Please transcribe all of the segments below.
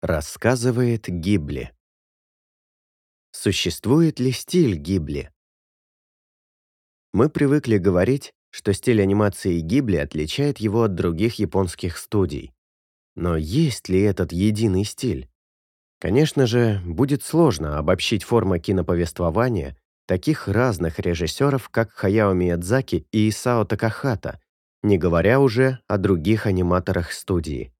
Рассказывает Гибли. Существует ли стиль Гибли? Мы привыкли говорить, что стиль анимации Гибли отличает его от других японских студий. Но есть ли этот единый стиль? Конечно же, будет сложно обобщить формы киноповествования таких разных режиссеров, как Хаяо Миядзаки и Исао Такахата, не говоря уже о других аниматорах студии.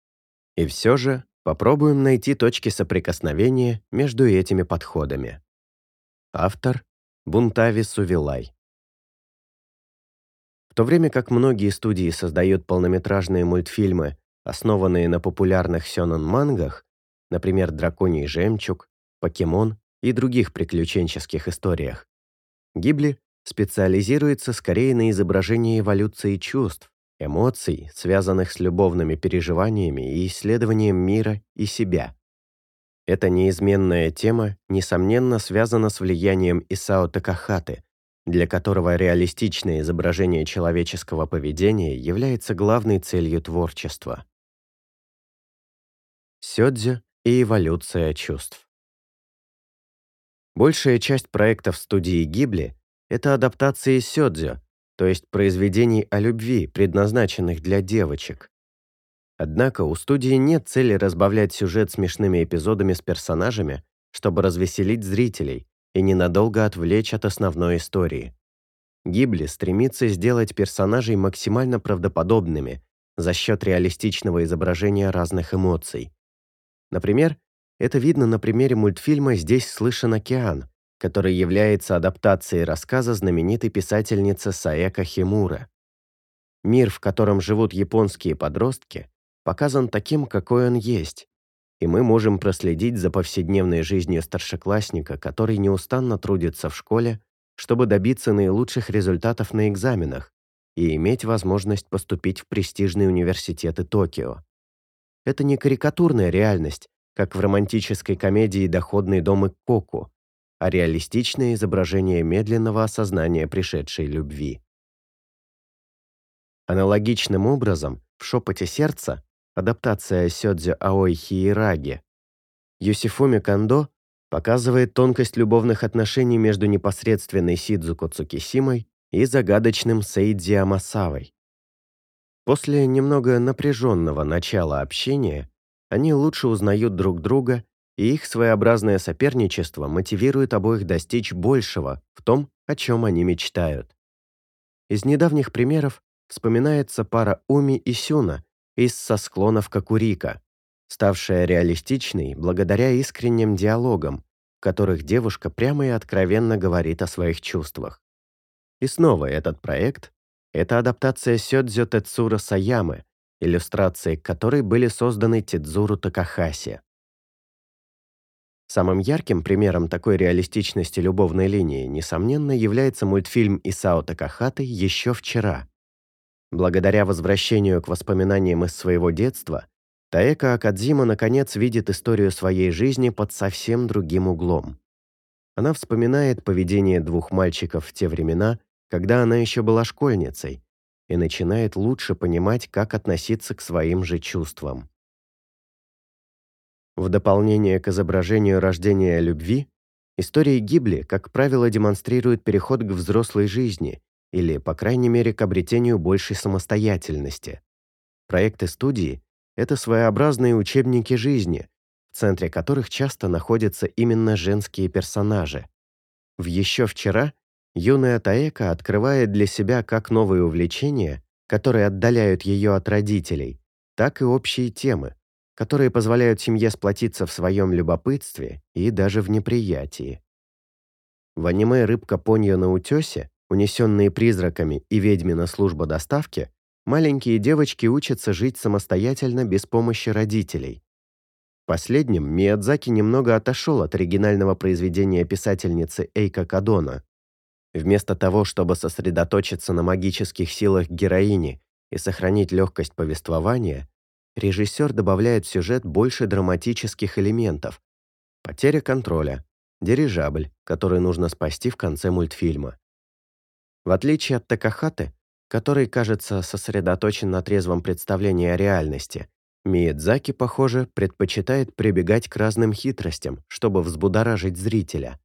И все же Попробуем найти точки соприкосновения между этими подходами. Автор – Бунтави Сувилай. В то время как многие студии создают полнометражные мультфильмы, основанные на популярных сёнэн-мангах, например, «Драконий жемчуг», «Покемон» и других приключенческих историях, Гибли специализируется скорее на изображении эволюции чувств, эмоций, связанных с любовными переживаниями и исследованием мира и себя. Эта неизменная тема, несомненно, связана с влиянием Исао Такахаты, для которого реалистичное изображение человеческого поведения является главной целью творчества. Сёдзю и эволюция чувств. Большая часть проектов студии Гибли — это адаптации сёдзю, то есть произведений о любви, предназначенных для девочек. Однако у студии нет цели разбавлять сюжет смешными эпизодами с персонажами, чтобы развеселить зрителей и ненадолго отвлечь от основной истории. Гибли стремится сделать персонажей максимально правдоподобными за счет реалистичного изображения разных эмоций. Например, это видно на примере мультфильма «Здесь слышен океан», который является адаптацией рассказа знаменитой писательницы Саэка Химура. Мир, в котором живут японские подростки, показан таким, какой он есть, и мы можем проследить за повседневной жизнью старшеклассника, который неустанно трудится в школе, чтобы добиться наилучших результатов на экзаменах и иметь возможность поступить в престижные университеты Токио. Это не карикатурная реальность, как в романтической комедии «Доходный дом и Коку», а реалистичное изображение медленного осознания пришедшей любви. Аналогичным образом, в «Шепоте сердца» адаптация Сёдзю Аой Хиераги, Юсифуми Кандо показывает тонкость любовных отношений между непосредственной Сидзуко Цукисимой и загадочным Сейдзи Амасавой. После немного напряженного начала общения они лучше узнают друг друга и их своеобразное соперничество мотивирует обоих достичь большего в том, о чем они мечтают. Из недавних примеров вспоминается пара Уми и Сюна из «Со склонов Кокурика», ставшая реалистичной благодаря искренним диалогам, в которых девушка прямо и откровенно говорит о своих чувствах. И снова этот проект — это адаптация Сёдзё Тецура Саямы, иллюстрации которой были созданы Тидзуру Такахаси. Самым ярким примером такой реалистичности любовной линии, несомненно, является мультфильм Исао Такахаты «Еще вчера». Благодаря возвращению к воспоминаниям из своего детства, Таэка Акадзима наконец видит историю своей жизни под совсем другим углом. Она вспоминает поведение двух мальчиков в те времена, когда она еще была школьницей, и начинает лучше понимать, как относиться к своим же чувствам. В дополнение к изображению рождения любви, истории Гибли, как правило, демонстрируют переход к взрослой жизни или, по крайней мере, к обретению большей самостоятельности. Проекты студии — это своеобразные учебники жизни, в центре которых часто находятся именно женские персонажи. В «Еще вчера» юная Таэка открывает для себя как новые увлечения, которые отдаляют ее от родителей, так и общие темы, которые позволяют семье сплотиться в своем любопытстве и даже в неприятии. В аниме «Рыбка Поньо на утесе», унесенные призраками и ведьмина служба доставки, маленькие девочки учатся жить самостоятельно без помощи родителей. Последним Миядзаки немного отошел от оригинального произведения писательницы Эйка Кадона. Вместо того, чтобы сосредоточиться на магических силах героини и сохранить легкость повествования, режиссер добавляет в сюжет больше драматических элементов. Потеря контроля, дирижабль, который нужно спасти в конце мультфильма. В отличие от Такахаты, который, кажется, сосредоточен на трезвом представлении о реальности, Миядзаки, похоже, предпочитает прибегать к разным хитростям, чтобы взбудоражить зрителя.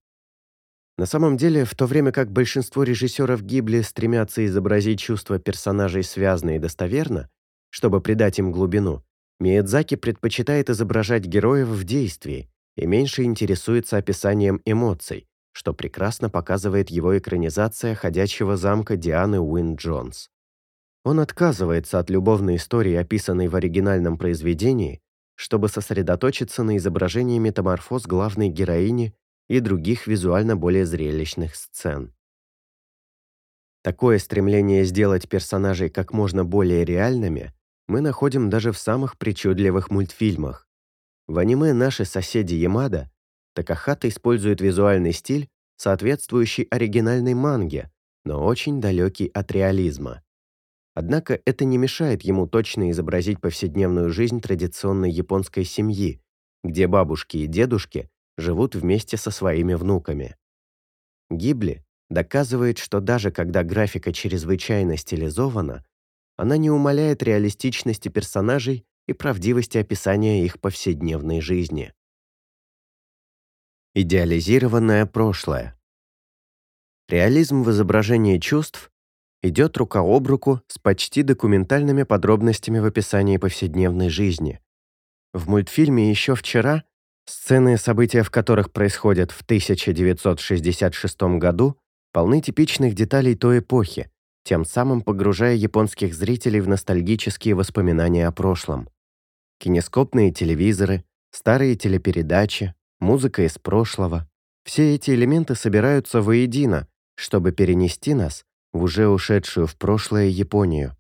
На самом деле, в то время как большинство режиссеров Гибли стремятся изобразить чувства персонажей связно и достоверно, чтобы придать им глубину, Миядзаки предпочитает изображать героев в действии и меньше интересуется описанием эмоций, что прекрасно показывает его экранизация «Ходячего замка» Дианы Уин Джонс. Он отказывается от любовной истории, описанной в оригинальном произведении, чтобы сосредоточиться на изображении метаморфоз главной героини и других визуально более зрелищных сцен. Такое стремление сделать персонажей как можно более реальными мы находим даже в самых причудливых мультфильмах. В аниме «Наши соседи Ямада» Такахата использует визуальный стиль, соответствующий оригинальной манге, но очень далекий от реализма. Однако это не мешает ему точно изобразить повседневную жизнь традиционной японской семьи, где бабушки и дедушки живут вместе со своими внуками. Гибли доказывает, что даже когда графика чрезвычайно стилизована, она не умаляет реалистичности персонажей и правдивости описания их повседневной жизни. Идеализированное прошлое. Реализм в изображении чувств идет рука об руку с почти документальными подробностями в описании повседневной жизни. В мультфильме «Еще вчера» сцены, события в которых происходят в 1966 году, полны типичных деталей той эпохи, тем самым погружая японских зрителей в ностальгические воспоминания о прошлом. Кинескопные телевизоры, старые телепередачи, музыка из прошлого – все эти элементы собираются воедино, чтобы перенести нас в уже ушедшую в прошлое Японию.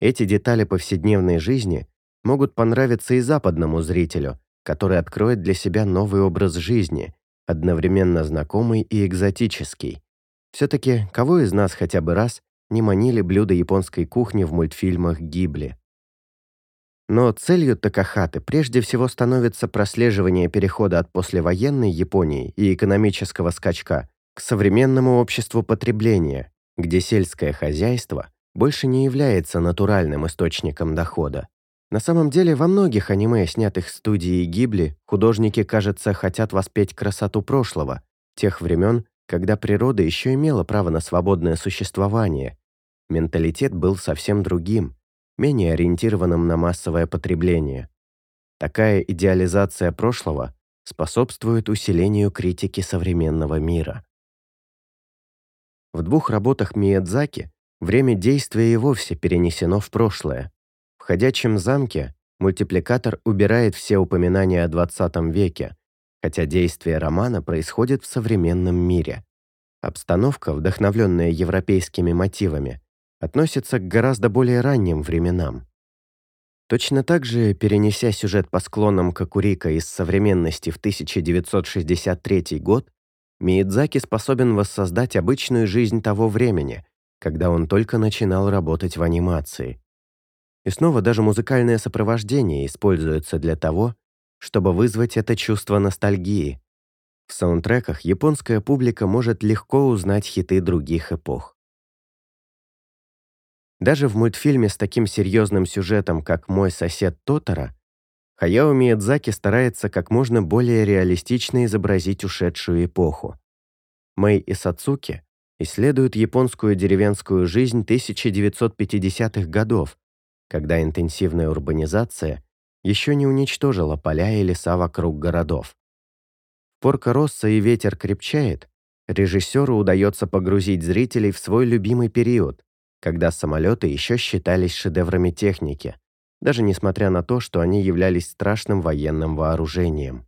Эти детали повседневной жизни могут понравиться и западному зрителю, который откроет для себя новый образ жизни, одновременно знакомый и экзотический. Все-таки кого из нас хотя бы раз не манили блюда японской кухни в мультфильмах Гибли? Но целью Такахаты прежде всего становится прослеживание перехода от послевоенной Японии и экономического скачка к современному обществу потребления, где сельское хозяйство больше не является натуральным источником дохода. На самом деле, во многих аниме, снятых студией Гибли, художники, кажется, хотят воспеть красоту прошлого, тех времен, когда природа еще имела право на свободное существование. Менталитет был совсем другим, менее ориентированным на массовое потребление. Такая идеализация прошлого способствует усилению критики современного мира. В двух работах Миядзаки время действия и вовсе перенесено в прошлое. В «Ходячем замке» мультипликатор убирает все упоминания о 20 веке, хотя действие романа происходит в современном мире. Обстановка, вдохновленная европейскими мотивами, относится к гораздо более ранним временам. Точно так же, перенеся сюжет по склонам Кокурика из современности в 1963 год, Миядзаки способен воссоздать обычную жизнь того времени, когда он только начинал работать в анимации. И снова даже музыкальное сопровождение используется для того, чтобы вызвать это чувство ностальгии. В саундтреках японская публика может легко узнать хиты других эпох. Даже в мультфильме с таким серьезным сюжетом, как «Мой сосед Тотара», Хаяо Миядзаки старается как можно более реалистично изобразить ушедшую эпоху. Мэй и Сацуки исследуют японскую деревенскую жизнь 1950-х годов, когда интенсивная урбанизация еще не уничтожила поля и леса вокруг городов. Порка Росса и ветер крепчает, режиссеру удается погрузить зрителей в свой любимый период, когда самолеты еще считались шедеврами техники, даже несмотря на то, что они являлись страшным военным вооружением.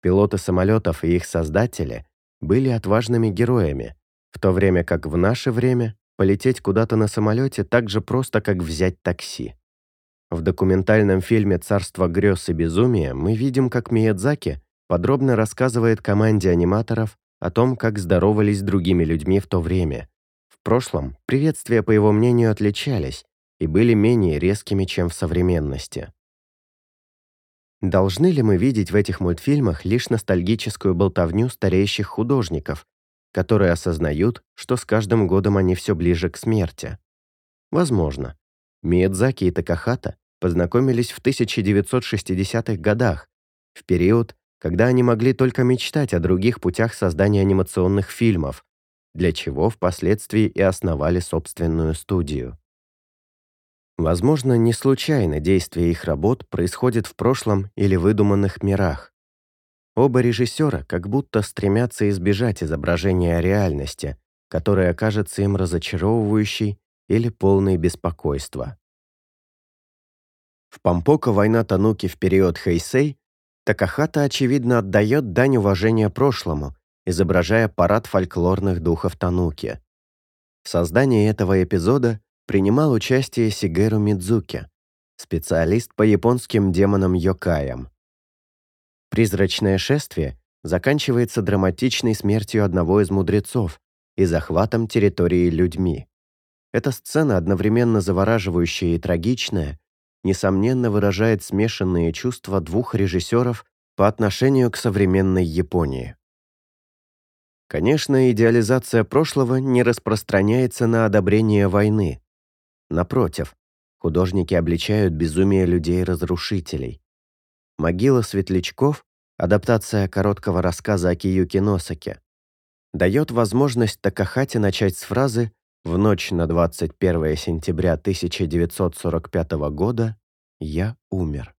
Пилоты самолетов и их создатели были отважными героями, в то время как в наше время полететь куда-то на самолете так же просто, как взять такси. В документальном фильме «Царство грез и безумия» мы видим, как Миядзаки подробно рассказывает команде аниматоров о том, как здоровались с другими людьми в то время. В прошлом приветствия, по его мнению, отличались, и были менее резкими, чем в современности. Должны ли мы видеть в этих мультфильмах лишь ностальгическую болтовню стареющих художников, которые осознают, что с каждым годом они все ближе к смерти? Возможно. Миядзаки и Такахата познакомились в 1960-х годах, в период, когда они могли только мечтать о других путях создания анимационных фильмов, для чего впоследствии и основали собственную студию. Возможно, не случайно действие их работ происходит в прошлом или выдуманных мирах. Оба режиссера как будто стремятся избежать изображения реальности, которая кажется им разочаровывающей или полной беспокойства. В Пампоко война Тануки в период Хэйсэй Такахата, очевидно, отдает дань уважения прошлому, изображая парад фольклорных духов Тануки. В создании этого эпизода принимал участие Сигеру Мидзуки, специалист по японским демонам-йокаям. Призрачное шествие заканчивается драматичной смертью одного из мудрецов и захватом территории людьми. Эта сцена, одновременно завораживающая и трагичная, несомненно выражает смешанные чувства двух режиссеров по отношению к современной Японии. Конечно, идеализация прошлого не распространяется на одобрение войны. Напротив, художники обличают безумие людей-разрушителей. «Могила светлячков» адаптация короткого рассказа о Киюки Носаке, дает возможность Такахате начать с фразы «В ночь на 21 сентября 1945 года я умер».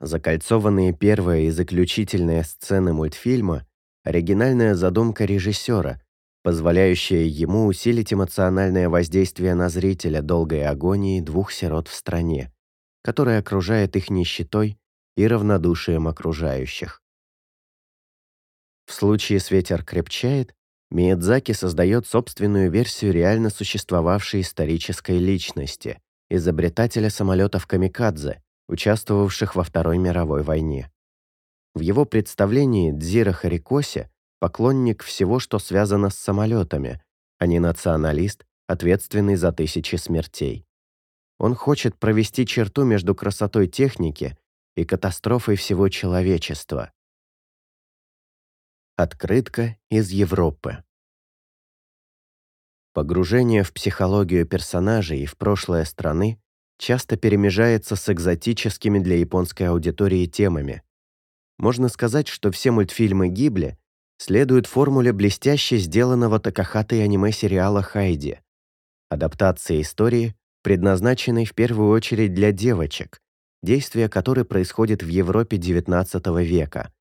Закольцованные первая и заключительная сцены мультфильма – оригинальная задумка режиссера, позволяющая ему усилить эмоциональное воздействие на зрителя долгой агонии двух сирот в стране, которая окружает их нищетой и равнодушием окружающих. В случае «Ветер крепчает» Миядзаки создает собственную версию реально существовавшей исторической личности, изобретателя самолетов «Камикадзе», участвовавших во Второй мировой войне. В его представлении Дзира Харикоси – поклонник всего, что связано с самолетами, а не националист, ответственный за тысячи смертей. Он хочет провести черту между красотой техники и катастрофой всего человечества. Открытка из Европы. Погружение в психологию персонажей и в прошлое страны часто перемежается с экзотическими для японской аудитории темами. Можно сказать, что все мультфильмы Гибли следуют формуле блестяще сделанного Такахатой аниме-сериала «Хайди». Адаптация истории, предназначенной в первую очередь для девочек, действие которой происходит в Европе XIX века.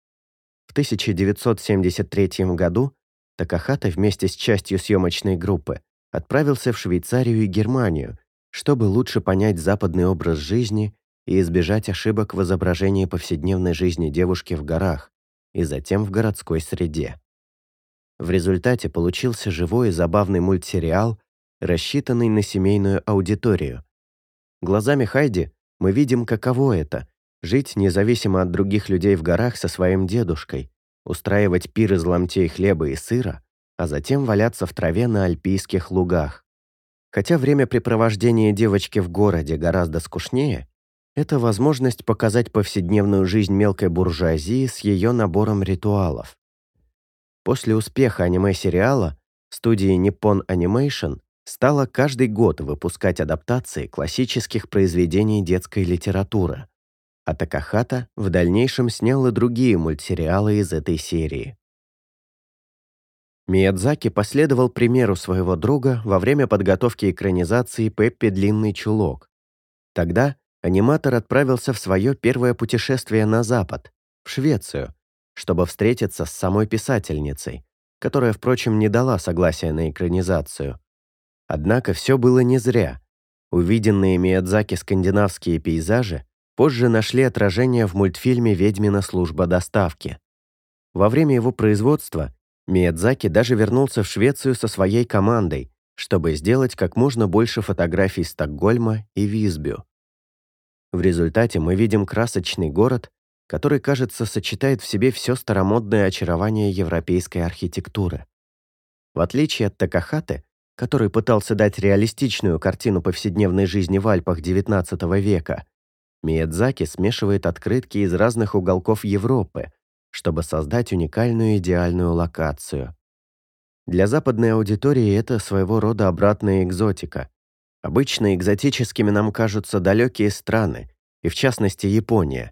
В 1973 году Такахата вместе с частью съемочной группы отправился в Швейцарию и Германию, чтобы лучше понять западный образ жизни и избежать ошибок в изображении повседневной жизни девушки в горах и затем в городской среде. В результате получился живой и забавный мультсериал, рассчитанный на семейную аудиторию. Глазами Хайди мы видим, каково это — жить независимо от других людей в горах со своим дедушкой, устраивать пир из ломтей хлеба и сыра, а затем валяться в траве на альпийских лугах. Хотя времяпрепровождение девочки в городе гораздо скучнее, это возможность показать повседневную жизнь мелкой буржуазии с ее набором ритуалов. После успеха аниме-сериала студия Nippon Animation стала каждый год выпускать адаптации классических произведений детской литературы. А Такахата в дальнейшем снял и другие мультсериалы из этой серии. Миядзаки последовал примеру своего друга во время подготовки экранизации «Пеппи. Длинный чулок». Тогда аниматор отправился в свое первое путешествие на Запад, в Швецию, чтобы встретиться с самой писательницей, которая, впрочем, не дала согласия на экранизацию. Однако все было не зря. Увиденные Миядзаки скандинавские пейзажи позже нашли отражение в мультфильме «Ведьмина служба доставки». Во время его производства Миядзаки даже вернулся в Швецию со своей командой, чтобы сделать как можно больше фотографий Стокгольма и Висбю. В результате мы видим красочный город, который, кажется, сочетает в себе все старомодное очарование европейской архитектуры. В отличие от Такахаты, который пытался дать реалистичную картину повседневной жизни в Альпах XIX века, Миядзаки смешивает открытки из разных уголков Европы, чтобы создать уникальную идеальную локацию. Для западной аудитории это своего рода обратная экзотика, Обычно экзотическими нам кажутся далекие страны, и в частности Япония.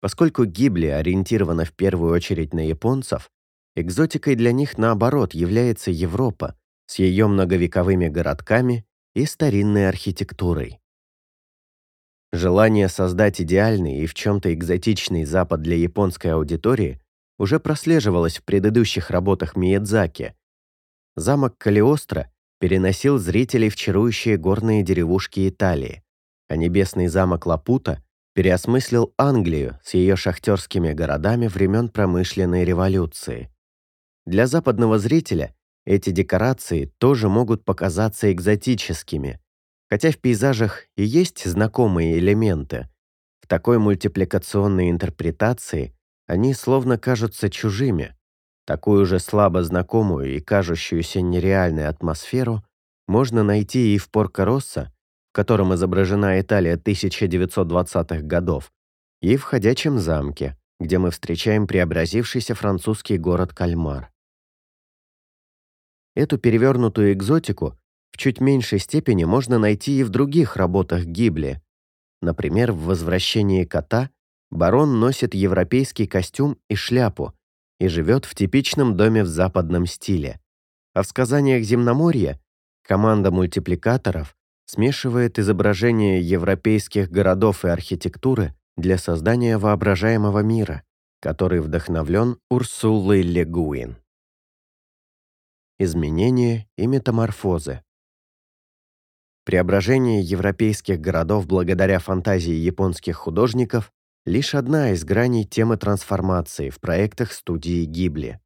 Поскольку Гибли ориентирована в первую очередь на японцев, экзотикой для них, наоборот, является Европа с ее многовековыми городками и старинной архитектурой. Желание создать идеальный и в чем-то экзотичный Запад для японской аудитории уже прослеживалось в предыдущих работах Миядзаки. Замок Калиостро переносил зрителей в чарующие горные деревушки Италии, а небесный замок Лапута переосмыслил Англию с ее шахтерскими городами времен промышленной революции. Для западного зрителя эти декорации тоже могут показаться экзотическими, хотя в пейзажах и есть знакомые элементы. В такой мультипликационной интерпретации они словно кажутся чужими. Такую же слабо знакомую и кажущуюся нереальной атмосферу можно найти и в Порко-Россо, в котором изображена Италия 1920-х годов, и в «Ходячем замке», где мы встречаем преобразившийся французский город Кальмар. Эту перевернутую экзотику в чуть меньшей степени можно найти и в других работах Гибли. Например, в «Возвращении кота» барон носит европейский костюм и шляпу и живет в типичном доме в западном стиле. А в сказаниях Земноморья команда мультипликаторов смешивает изображения европейских городов и архитектуры для создания воображаемого мира, который вдохновлен Урсулой Легуин. Изменения и метаморфозы Преображение европейских городов благодаря фантазии японских художников лишь одна из граней темы трансформации в проектах студии Гибли.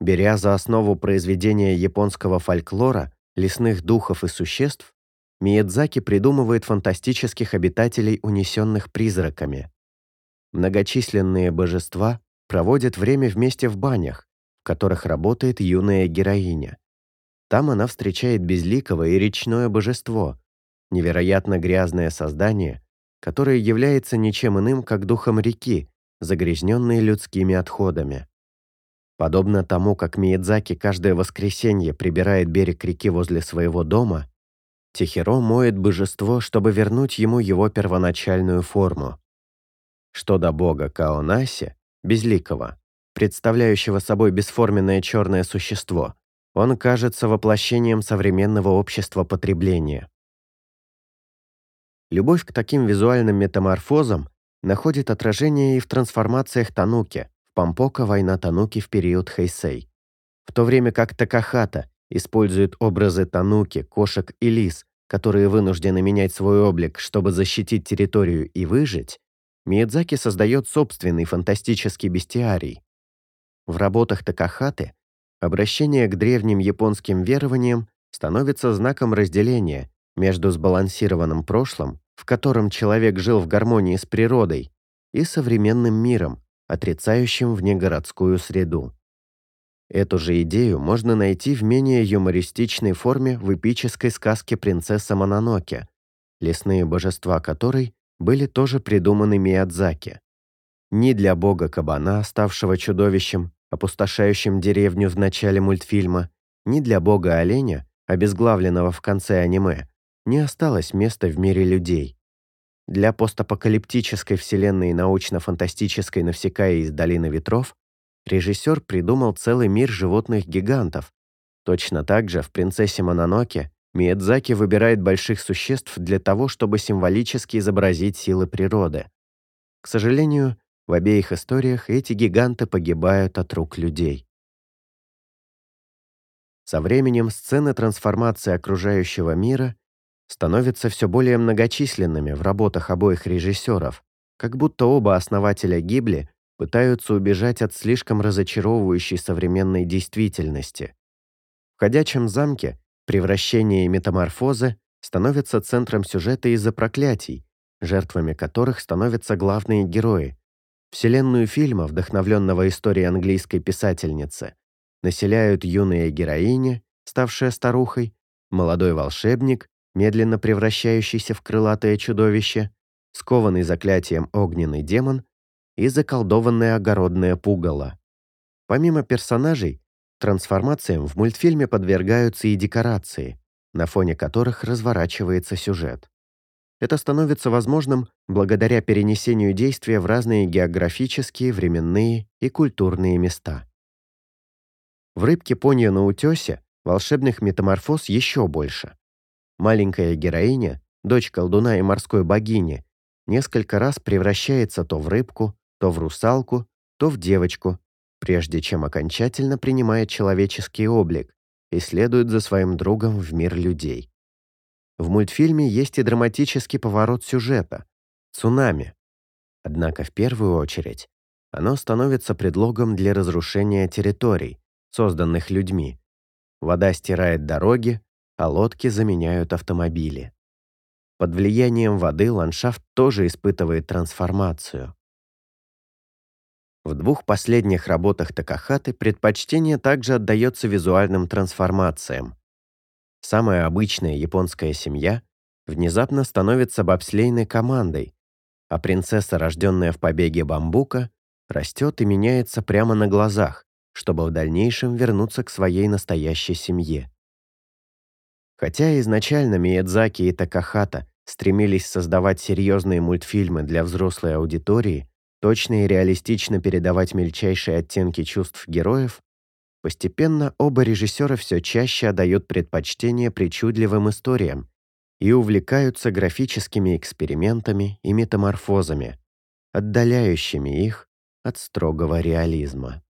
Беря за основу произведения японского фольклора, лесных духов и существ, Миядзаки придумывает фантастических обитателей, унесенных призраками. Многочисленные божества проводят время вместе в банях, в которых работает юная героиня. Там она встречает безликого и речное божество, невероятно грязное создание, которое является ничем иным, как духом реки, загрязненной людскими отходами. Подобно тому, как Миядзаки каждое воскресенье прибирает берег реки возле своего дома, Тихиро моет божество, чтобы вернуть ему его первоначальную форму. Что до бога Каонаси, безликого, представляющего собой бесформенное черное существо, он кажется воплощением современного общества потребления. Любовь к таким визуальным метаморфозам находит отражение и в трансформациях Тануки, в Пампока «Война Тануки» в период Хэйсэй. В то время как Такахата использует образы Тануки, кошек и лис, которые вынуждены менять свой облик, чтобы защитить территорию и выжить, Миядзаки создает собственный фантастический бестиарий. В работах Такахаты обращение к древним японским верованиям становится знаком разделения между сбалансированным прошлым в котором человек жил в гармонии с природой, и современным миром, отрицающим внегородскую среду. Эту же идею можно найти в менее юмористичной форме в эпической сказке «Принцесса Мононоке», лесные божества которой были тоже придуманы Миядзаки. Ни для бога кабана, ставшего чудовищем, опустошающим деревню в начале мультфильма, ни для бога оленя, обезглавленного в конце аниме, не осталось места в мире людей. Для постапокалиптической вселенной научно-фантастической «Навсекая из долины ветров» режиссер придумал целый мир животных-гигантов. Точно так же в «Принцессе Мононоке» Миядзаки выбирает больших существ для того, чтобы символически изобразить силы природы. К сожалению, в обеих историях эти гиганты погибают от рук людей. Со временем сцены трансформации окружающего мира становятся все более многочисленными в работах обоих режиссеров, как будто оба основателя Гибли пытаются убежать от слишком разочаровывающей современной действительности. В «Ходячем замке» превращение и метаморфозы становятся центром сюжета из-за проклятий, жертвами которых становятся главные герои. Вселенную фильма, вдохновленного историей английской писательницы, населяют юная героиня, ставшая старухой, молодой волшебник медленно превращающийся в крылатое чудовище, скованный заклятием огненный демон и заколдованное огородное пугало. Помимо персонажей, трансформациям в мультфильме подвергаются и декорации. на фоне которых разворачивается сюжет. Это становится возможным благодаря перенесению действия в разные географические, временные и культурные места. В «Рыбке Понья на утесе» волшебных метаморфоз еще больше. Маленькая героиня, дочь колдуна и морской богини, несколько раз превращается то в рыбку, то в русалку, то в девочку, прежде чем окончательно принимает человеческий облик и следует за своим другом в мир людей. В мультфильме есть и драматический поворот сюжета – цунами. Однако в первую очередь оно становится предлогом для разрушения территорий, созданных людьми. Вода стирает дороги, а лодки заменяют автомобили. Под влиянием воды ландшафт тоже испытывает трансформацию. В двух последних работах Такахаты предпочтение также отдается визуальным трансформациям. Самая обычная японская семья внезапно становится бобслейной командой, а принцесса, рожденная в побеге бамбука, растет и меняется прямо на глазах, чтобы в дальнейшем вернуться к своей настоящей семье. Хотя изначально Миядзаки и Такахата стремились создавать серьезные мультфильмы для взрослой аудитории, точно и реалистично передавать мельчайшие оттенки чувств героев, постепенно оба режиссера все чаще отдают предпочтение причудливым историям и увлекаются графическими экспериментами и метаморфозами, отдаляющими их от строгого реализма.